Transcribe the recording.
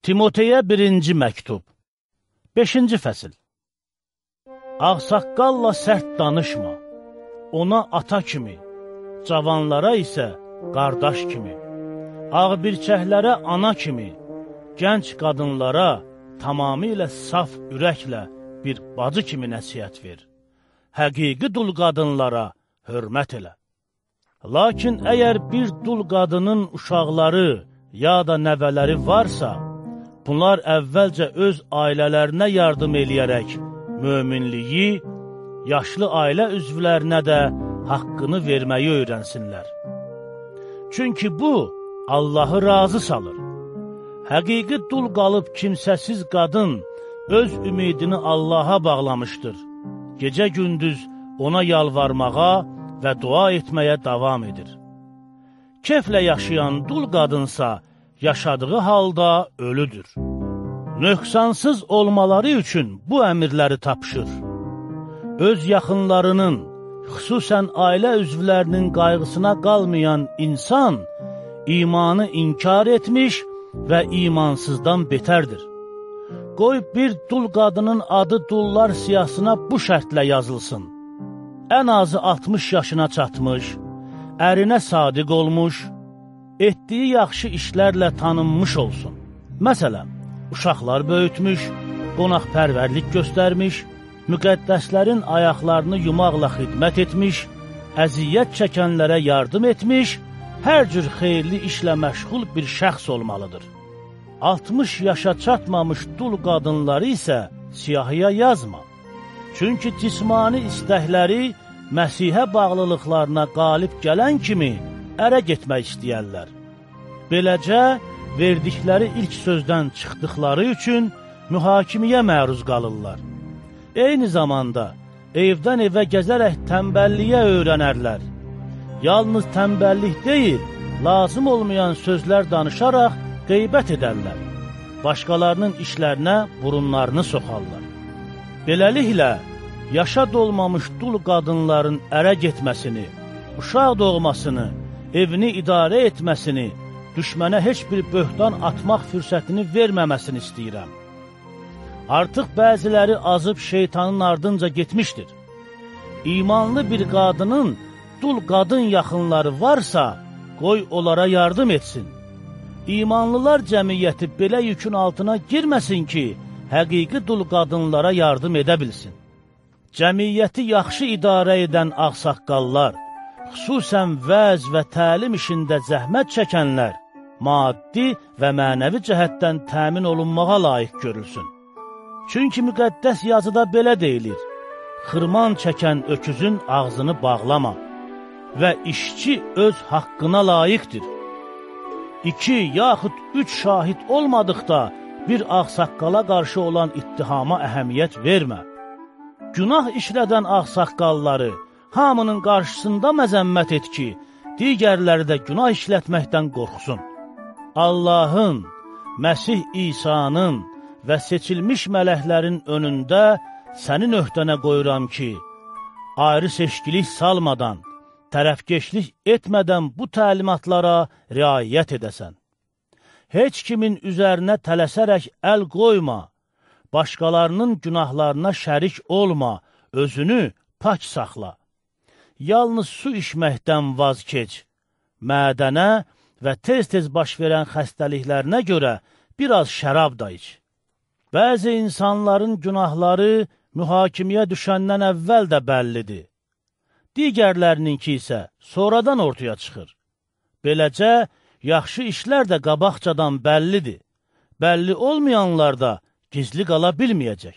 Timoteyə birinci məktub 5-ci fəsil Ağsaqqalla sərt danışma, ona ata kimi, cavanlara isə qardaş kimi, ağbirçəklərə ana kimi, gənc qadınlara tamamilə saf ürəklə bir bacı kimi nəsiyyət ver. Həqiqi dul qadınlara hörmət elə. Lakin əgər bir dul qadının uşaqları ya da nəvələri varsa, bunlar əvvəlcə öz ailələrinə yardım eləyərək möminliyi, yaşlı ailə üzvlərinə də haqqını verməyi öyrənsinlər. Çünki bu, Allahı razı salır. Həqiqi dul qalıb kimsəsiz qadın öz ümidini Allaha bağlamışdır. Gecə-gündüz ona yalvarmağa və dua etməyə davam edir. Keflə yaşayan dul qadınsa, yaşadığı halda ölüdür. Nöqsansız olmaları üçün bu əmirləri tapışır. Öz yaxınlarının, xüsusən ailə üzvlərinin qayğısına qalmayan insan imanı inkar etmiş və imansızdan betərdir. Qoy bir dul qadının adı dullar siyasına bu şərtlə yazılsın. Ən azı 60 yaşına çatmış, ərinə sadiq olmuş, etdiyi yaxşı işlərlə tanınmış olsun. Məsələn, uşaqlar böyütmüş, qonaqpərvərlik göstərmiş, müqəddəslərin ayaqlarını yumaqla xidmət etmiş, əziyyət çəkənlərə yardım etmiş, hər cür xeyirli işlə məşğul bir şəxs olmalıdır. 60 yaşa çatmamış dul qadınları isə siyahıya yazma. Çünki cismani istəkləri Məsihə bağlılıqlarına qalib gələn kimi ərə getmək istəyərlər. Beləcə, verdikləri ilk sözdən çıxdıqları üçün mühakimiyə məruz qalırlar. Eyni zamanda evdən evə gəzərək tənbəlliyə öyrənərlər. Yalnız tənbəllik deyil, lazım olmayan sözlər danışaraq qeybət edərlər. Başqalarının işlərinə burunlarını soxarlar. Beləliklə, yaşa dolmamış dul qadınların ərə getməsini, uşaq doğmasını, evini idarə etməsini, düşmənə heç bir böhtan atmaq fürsətini verməməsini istəyirəm. Artıq bəziləri azıb şeytanın ardınca getmişdir. İmanlı bir qadının dul qadın yaxınları varsa, qoy onlara yardım etsin. İmanlılar cəmiyyəti belə yükün altına girməsin ki, həqiqi dul qadınlara yardım edə bilsin. Cəmiyyəti yaxşı idarə edən ağsaqqallar, xüsusən vəz və təlim işində zəhmət çəkənlər, maddi və mənəvi cəhətdən təmin olunmağa layiq görülsün. Çünki müqəddəs yazıda belə deyilir, xırman çəkən öküzün ağzını bağlama və işçi öz haqqına layiqdir. İki, yaxud üç şahid olmadıqda bir ağsaqqala qarşı olan ittihama əhəmiyyət vermə. Günah işlədən ağsaqqalları hamının qarşısında məzəmmət et ki, digərləri də günah işlətməkdən qorxsun. Allahın, Məsih İsa'nın, və seçilmiş mələklərin önündə sənin öhdənə qoyuram ki, ayrı seçkilik salmadan, tərəfkeşlik etmədən bu təlimatlara riayət edəsən. Heç kimin üzərinə tələsərək əl qoyma, başqalarının günahlarına şərik olma, özünü pak saxla. Yalnız su içməkdən vaz keç, mədənə və tez-tez baş verən xəstəliklərinə görə biraz şərab da iç. Bəzi insanların günahları mühakimiyə düşəndən əvvəl də bəllidir. Digərlərininki isə sonradan ortaya çıxır. Beləcə, yaxşı işlər də qabaqcadan bəllidir. Bəlli olmayanlar da gizli qala bilməyəcək.